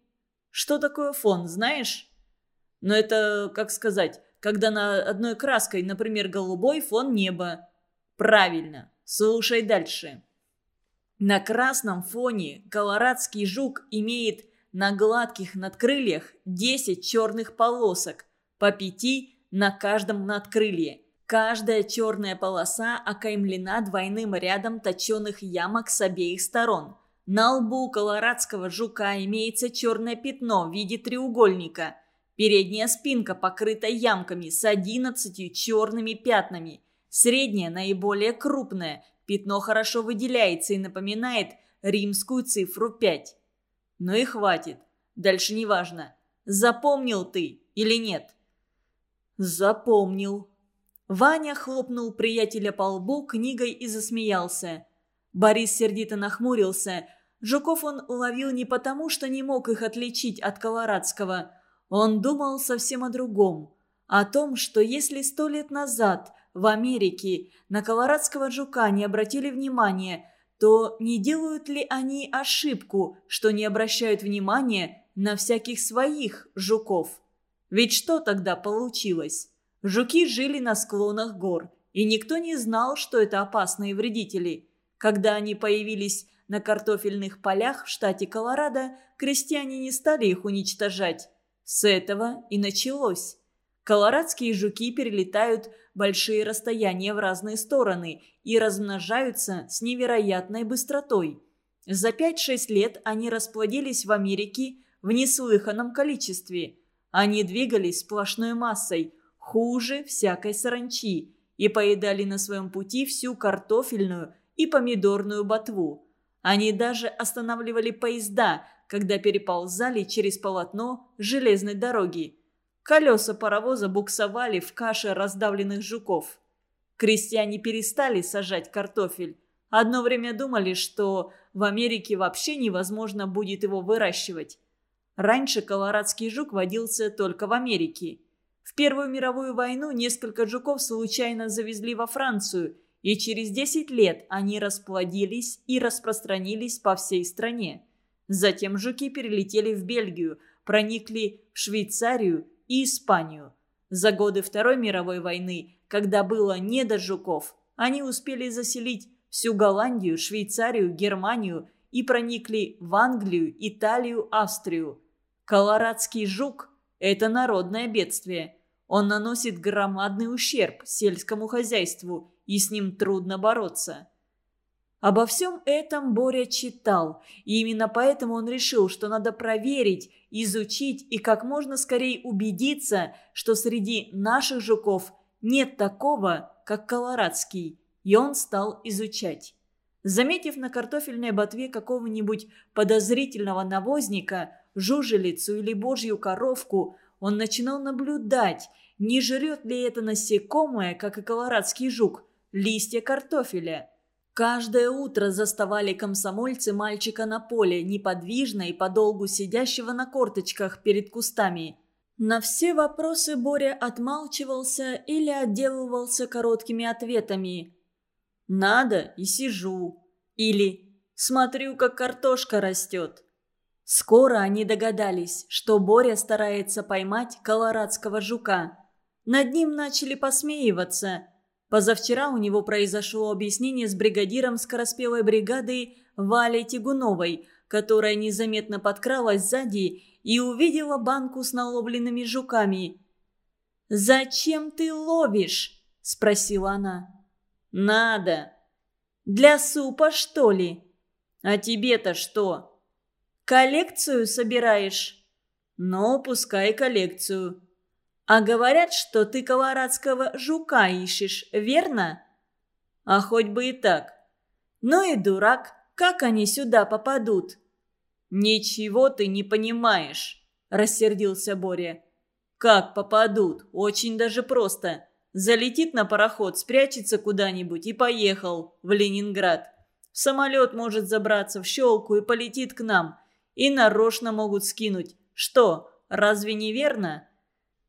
«Что такое фон, знаешь?» «Ну это, как сказать, когда на одной краской, например, голубой фон неба». «Правильно. Слушай дальше». На красном фоне колорадский жук имеет на гладких надкрыльях 10 черных полосок – по пяти на каждом надкрылье. Каждая черная полоса окаймлена двойным рядом точеных ямок с обеих сторон. На лбу колорадского жука имеется черное пятно в виде треугольника. Передняя спинка покрыта ямками с одиннадцатью черными пятнами. Средняя наиболее крупная. Пятно хорошо выделяется и напоминает римскую цифру 5. Ну и хватит. Дальше неважно. Запомнил ты или нет?» «Запомнил». Ваня хлопнул приятеля по лбу книгой и засмеялся. Борис сердито нахмурился. Жуков он уловил не потому, что не мог их отличить от Колорадского. Он думал совсем о другом. О том, что если сто лет назад в Америке на колорадского жука не обратили внимания, то не делают ли они ошибку, что не обращают внимания на всяких своих жуков? Ведь что тогда получилось? Жуки жили на склонах гор, и никто не знал, что это опасные вредители. Когда они появились на картофельных полях в штате Колорадо, крестьяне не стали их уничтожать. С этого и началось. Колорадские жуки перелетают большие расстояния в разные стороны и размножаются с невероятной быстротой. За 5-6 лет они расплодились в Америке в неслыханном количестве. Они двигались сплошной массой, хуже всякой саранчи, и поедали на своем пути всю картофельную и помидорную ботву. Они даже останавливали поезда, когда переползали через полотно железной дороги. Колеса паровоза буксовали в каше раздавленных жуков. Крестьяне перестали сажать картофель. Одно время думали, что в Америке вообще невозможно будет его выращивать. Раньше колорадский жук водился только в Америке. В Первую мировую войну несколько жуков случайно завезли во Францию, и через 10 лет они расплодились и распространились по всей стране. Затем жуки перелетели в Бельгию, проникли в Швейцарию и Испанию. За годы Второй мировой войны, когда было не до жуков, они успели заселить всю Голландию, Швейцарию, Германию и проникли в Англию, Италию, Австрию. Колорадский жук – это народное бедствие. Он наносит громадный ущерб сельскому хозяйству, и с ним трудно бороться. Обо всем этом Боря читал, и именно поэтому он решил, что надо проверить, изучить и как можно скорее убедиться, что среди наших жуков нет такого, как колорадский, и он стал изучать. Заметив на картофельной ботве какого-нибудь подозрительного навозника, жужелицу или божью коровку, он начинал наблюдать, не жрет ли это насекомое, как и колорадский жук, листья картофеля – Каждое утро заставали комсомольцы мальчика на поле, неподвижно и подолгу сидящего на корточках перед кустами. На все вопросы Боря отмалчивался или отделывался короткими ответами. «Надо и сижу». Или «Смотрю, как картошка растет». Скоро они догадались, что Боря старается поймать колорадского жука. Над ним начали посмеиваться – Позавчера у него произошло объяснение с бригадиром скороспелой бригады Валей Тягуновой, которая незаметно подкралась сзади и увидела банку с наловленными жуками. «Зачем ты ловишь?» – спросила она. «Надо». «Для супа, что ли?» «А тебе-то что?» «Коллекцию собираешь?» «Ну, пускай коллекцию. А говорят, что ты колорадского жука ищешь, верно? А хоть бы и так. Ну и дурак, как они сюда попадут? Ничего ты не понимаешь, рассердился Боря. Как попадут? Очень даже просто. Залетит на пароход, спрячется куда-нибудь и поехал в Ленинград. В самолет может забраться в щелку и полетит к нам. И нарочно могут скинуть. Что, разве не верно?»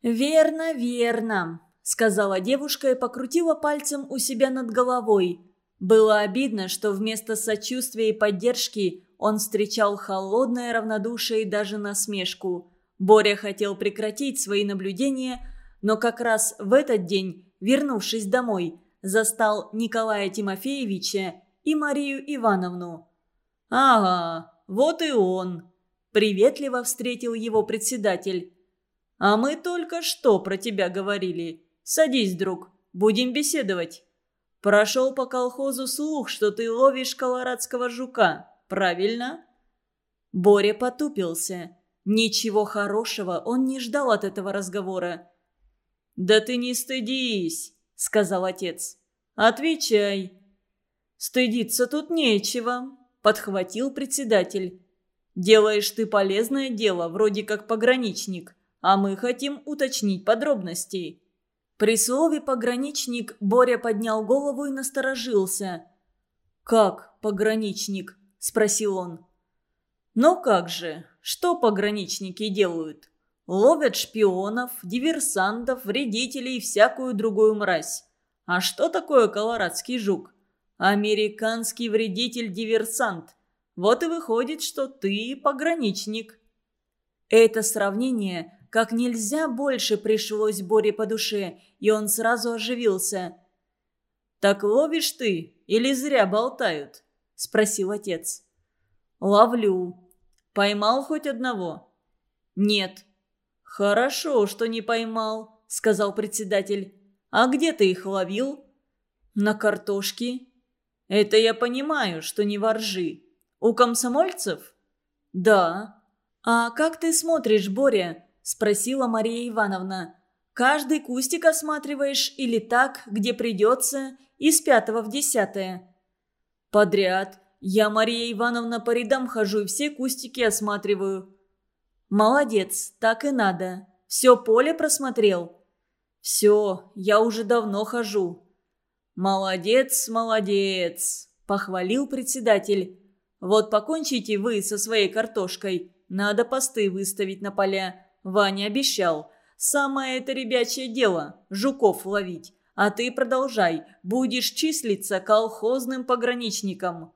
«Верно, верно», — сказала девушка и покрутила пальцем у себя над головой. Было обидно, что вместо сочувствия и поддержки он встречал холодное равнодушие и даже насмешку. Боря хотел прекратить свои наблюдения, но как раз в этот день, вернувшись домой, застал Николая Тимофеевича и Марию Ивановну. «Ага, вот и он!» – приветливо встретил его председатель. «А мы только что про тебя говорили. Садись, друг, будем беседовать». Прошел по колхозу слух, что ты ловишь колорадского жука. Правильно?» Боря потупился. Ничего хорошего он не ждал от этого разговора. «Да ты не стыдись», — сказал отец. «Отвечай». «Стыдиться тут нечего», — подхватил председатель. «Делаешь ты полезное дело, вроде как пограничник, а мы хотим уточнить подробности». При слове «пограничник» Боря поднял голову и насторожился. «Как пограничник?» – спросил он. «Ну как же, что пограничники делают? Ловят шпионов, диверсантов, вредителей и всякую другую мразь. А что такое колорадский жук? Американский вредитель-диверсант. Вот и выходит, что ты пограничник». Это сравнение как нельзя больше пришлось Боре по душе, и он сразу оживился. «Так ловишь ты или зря болтают?» – спросил отец. «Ловлю. Поймал хоть одного?» «Нет». «Хорошо, что не поймал», – сказал председатель. «А где ты их ловил?» «На картошке». «Это я понимаю, что не воржи. У комсомольцев?» «Да». «А как ты смотришь, Боря?» – спросила Мария Ивановна. «Каждый кустик осматриваешь или так, где придется, из пятого в десятое?» «Подряд. Я, Мария Ивановна, по рядам хожу и все кустики осматриваю». «Молодец, так и надо. Все поле просмотрел?» «Все, я уже давно хожу». «Молодец, молодец», – похвалил председатель. «Вот покончите вы со своей картошкой. Надо посты выставить на поля. Ваня обещал. Самое это ребячье дело – жуков ловить. А ты продолжай, будешь числиться колхозным пограничником».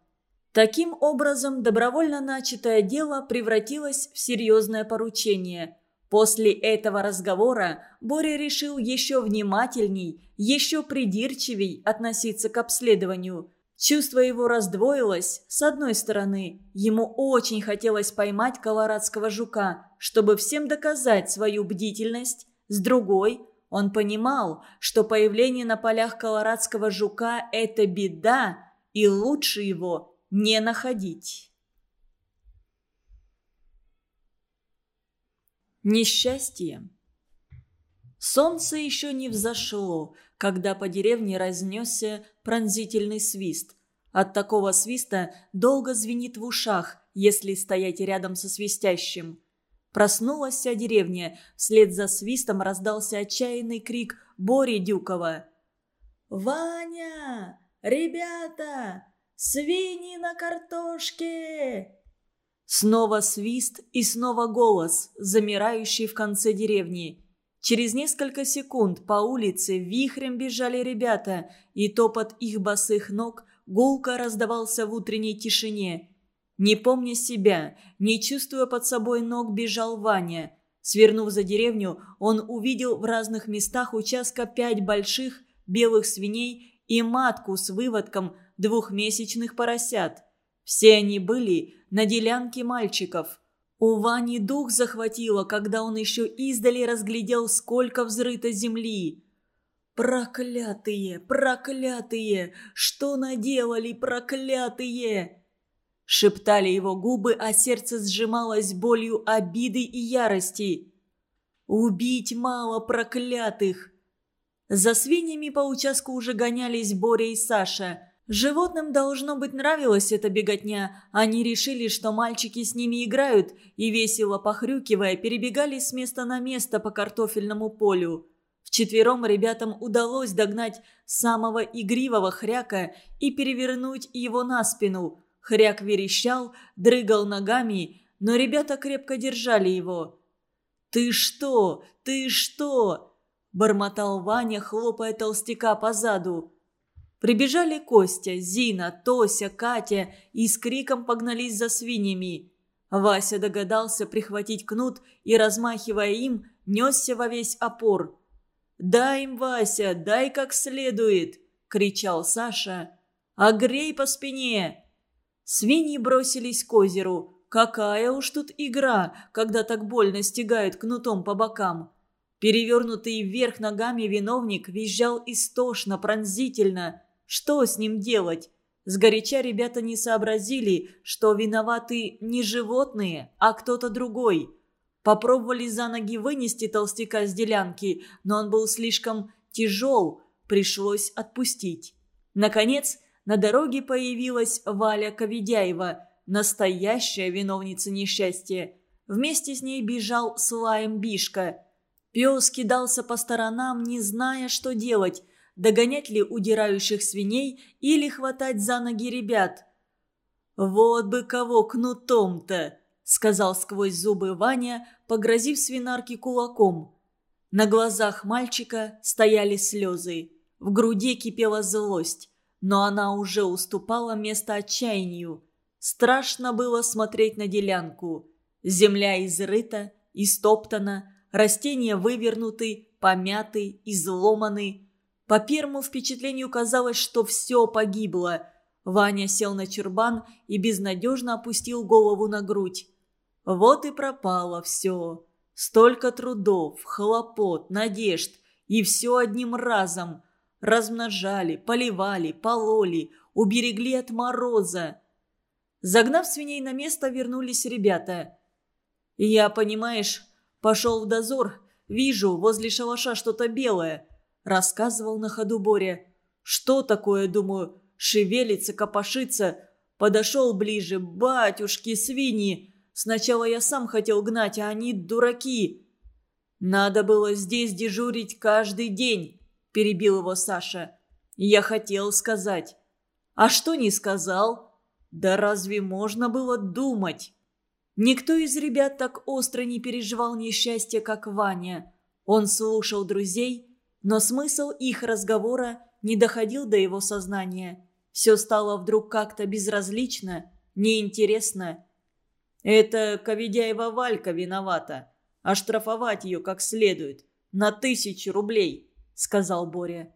Таким образом, добровольно начатое дело превратилось в серьезное поручение. После этого разговора Боря решил еще внимательней, еще придирчивей относиться к обследованию – Чувство его раздвоилось. С одной стороны, ему очень хотелось поймать колорадского жука, чтобы всем доказать свою бдительность. С другой, он понимал, что появление на полях колорадского жука – это беда, и лучше его не находить. Несчастье. Солнце еще не взошло, когда по деревне разнесся пронзительный свист. От такого свиста долго звенит в ушах, если стоять рядом со свистящим. Проснулась вся деревня, вслед за свистом раздался отчаянный крик Бори Дюкова. «Ваня! Ребята! Свиньи на картошке!» Снова свист и снова голос, замирающий в конце деревни. Через несколько секунд по улице вихрем бежали ребята, и топот их босых ног гулко раздавался в утренней тишине. Не помня себя, не чувствуя под собой ног, бежал Ваня. Свернув за деревню, он увидел в разных местах участка пять больших белых свиней и матку с выводком двухмесячных поросят. Все они были на делянке мальчиков – у Вани дух захватило, когда он еще издали разглядел, сколько взрыто земли. «Проклятые, проклятые! Что наделали, проклятые!» Шептали его губы, а сердце сжималось болью обиды и ярости. «Убить мало проклятых!» За свиньями по участку уже гонялись Боря и Саша. Животным, должно быть, нравилась эта беготня. Они решили, что мальчики с ними играют, и, весело похрюкивая, перебегали с места на место по картофельному полю. Вчетвером ребятам удалось догнать самого игривого хряка и перевернуть его на спину. Хряк верещал, дрыгал ногами, но ребята крепко держали его. «Ты что? Ты что?» – бормотал Ваня, хлопая толстяка по заду. Прибежали Костя, Зина, Тося, Катя и с криком погнались за свиньями. Вася догадался прихватить кнут и, размахивая им, несся во весь опор. «Дай им, Вася, дай как следует!» — кричал Саша. «Огрей по спине!» Свиньи бросились к озеру. Какая уж тут игра, когда так больно стегают кнутом по бокам. Перевернутый вверх ногами виновник визжал истошно, пронзительно. Что с ним делать? Сгоряча ребята не сообразили, что виноваты не животные, а кто-то другой. Попробовали за ноги вынести толстяка с делянки, но он был слишком тяжел, пришлось отпустить. Наконец, на дороге появилась Валя Коведяева. настоящая виновница несчастья. Вместе с ней бежал с лаем Бишка. Пес кидался по сторонам, не зная, что делать, догонять ли удирающих свиней или хватать за ноги ребят. «Вот бы кого кнутом-то!» — сказал сквозь зубы Ваня, погрозив свинарке кулаком. На глазах мальчика стояли слезы. В груди кипела злость, но она уже уступала место отчаянию. Страшно было смотреть на делянку. Земля изрыта, истоптана, растения вывернуты, помяты, изломаны. По первому впечатлению казалось, что все погибло. Ваня сел на чурбан и безнадежно опустил голову на грудь. Вот и пропало все. Столько трудов, хлопот, надежд. И все одним разом. Размножали, поливали, пололи, уберегли от мороза. Загнав свиней на место, вернулись ребята. «Я, понимаешь, пошел в дозор. Вижу, возле шалаша что-то белое», — рассказывал на ходу Боря. «Что такое, думаю, шевелится, копошится?» Подошел ближе. «Батюшки, свиньи!» Сначала я сам хотел гнать, а они дураки. Надо было здесь дежурить каждый день, перебил его Саша. Я хотел сказать. А что не сказал? Да разве можно было думать? Никто из ребят так остро не переживал несчастье, как Ваня. Он слушал друзей, но смысл их разговора не доходил до его сознания. Все стало вдруг как-то безразлично, неинтересно это Коведяева Валька виновата. Оштрафовать ее как следует. На тысячу рублей», — сказал Боря.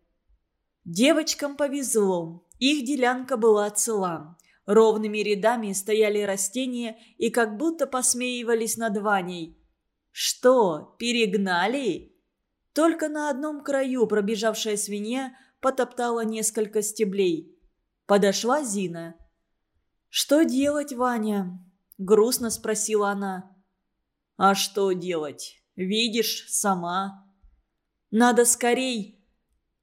Девочкам повезло. Их делянка была цела. Ровными рядами стояли растения и как будто посмеивались над Ваней. «Что, перегнали?» Только на одном краю пробежавшая свинья потоптала несколько стеблей. Подошла Зина. «Что делать, Ваня? Грустно спросила она. «А что делать? Видишь, сама». «Надо скорей!»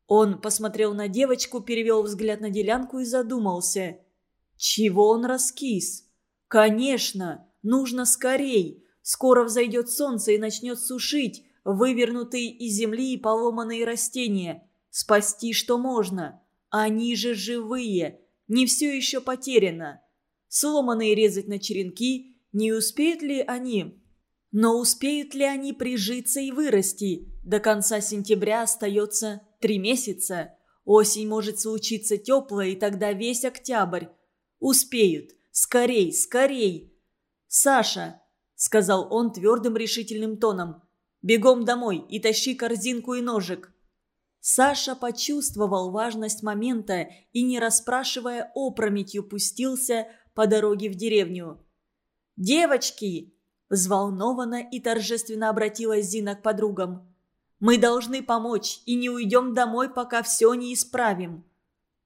Он посмотрел на девочку, перевел взгляд на делянку и задумался. «Чего он раскис?» «Конечно! Нужно скорей! Скоро взойдет солнце и начнет сушить вывернутые из земли и поломанные растения. Спасти что можно. Они же живые. Не все еще потеряно сломанные резать на черенки, не успеют ли они? Но успеют ли они прижиться и вырасти? До конца сентября остается три месяца. Осень может случиться теплая, и тогда весь октябрь. Успеют. Скорей, скорей. «Саша», — сказал он твердым решительным тоном, — «бегом домой и тащи корзинку и ножик». Саша почувствовал важность момента и, не расспрашивая, опрометью пустился по дороге в деревню. «Девочки!» – взволнованно и торжественно обратилась Зина к подругам. «Мы должны помочь и не уйдем домой, пока все не исправим».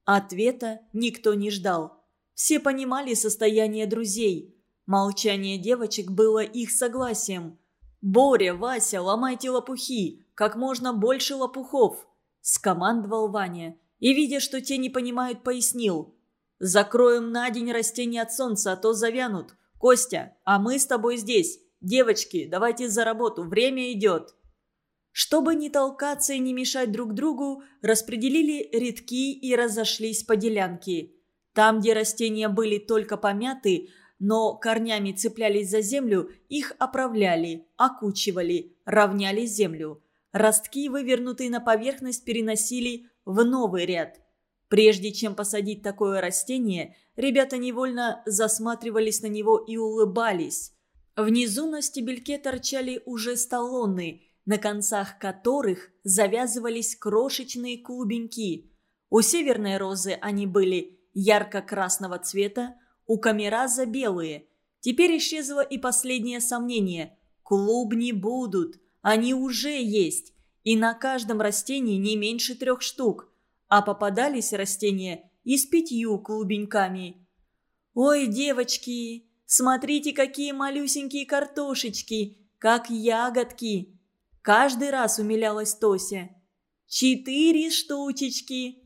Ответа никто не ждал. Все понимали состояние друзей. Молчание девочек было их согласием. «Боря, Вася, ломайте лопухи! Как можно больше лопухов!» – скомандовал Ваня. И, видя, что те не понимают, пояснил. Закроем на день растения от солнца, а то завянут. Костя, а мы с тобой здесь. Девочки, давайте за работу, время идет». Чтобы не толкаться и не мешать друг другу, распределили редки и разошлись по делянке. Там, где растения были только помяты, но корнями цеплялись за землю, их оправляли, окучивали, равняли землю. Ростки, вывернутые на поверхность, переносили в новый ряд. Прежде чем посадить такое растение, ребята невольно засматривались на него и улыбались. Внизу на стебельке торчали уже столоны, на концах которых завязывались крошечные клубеньки. У северной розы они были ярко-красного цвета, у камераза белые. Теперь исчезло и последнее сомнение. Клубни будут, они уже есть, и на каждом растении не меньше трех штук – а попадались растения и с пятью клубеньками. «Ой, девочки, смотрите, какие малюсенькие картошечки, как ягодки!» Каждый раз умилялась Тося. «Четыре штучечки!»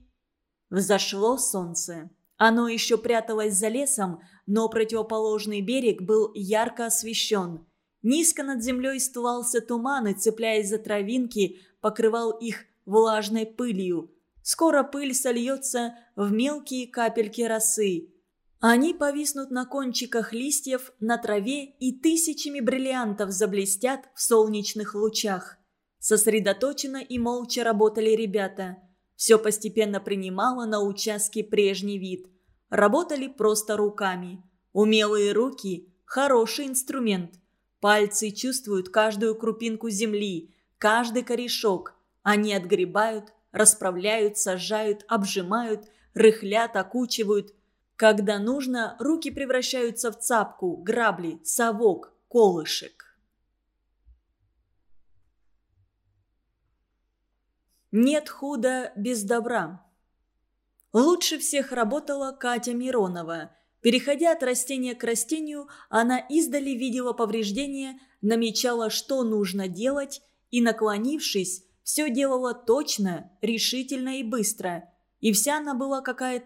Взошло солнце. Оно еще пряталось за лесом, но противоположный берег был ярко освещен. Низко над землей стувался туман и, цепляясь за травинки, покрывал их влажной пылью. Скоро пыль сольется в мелкие капельки росы. Они повиснут на кончиках листьев, на траве и тысячами бриллиантов заблестят в солнечных лучах. Сосредоточенно и молча работали ребята. Все постепенно принимало на участке прежний вид. Работали просто руками. Умелые руки – хороший инструмент. Пальцы чувствуют каждую крупинку земли, каждый корешок. Они отгребают, расправляют, сажают, обжимают, рыхлят, окучивают. Когда нужно, руки превращаются в цапку, грабли, совок, колышек. Нет худа без добра. Лучше всех работала Катя Миронова. Переходя от растения к растению, она издали видела повреждения, намечала, что нужно делать, и, наклонившись, все делала точно, решительно и быстро. И вся она была какая-то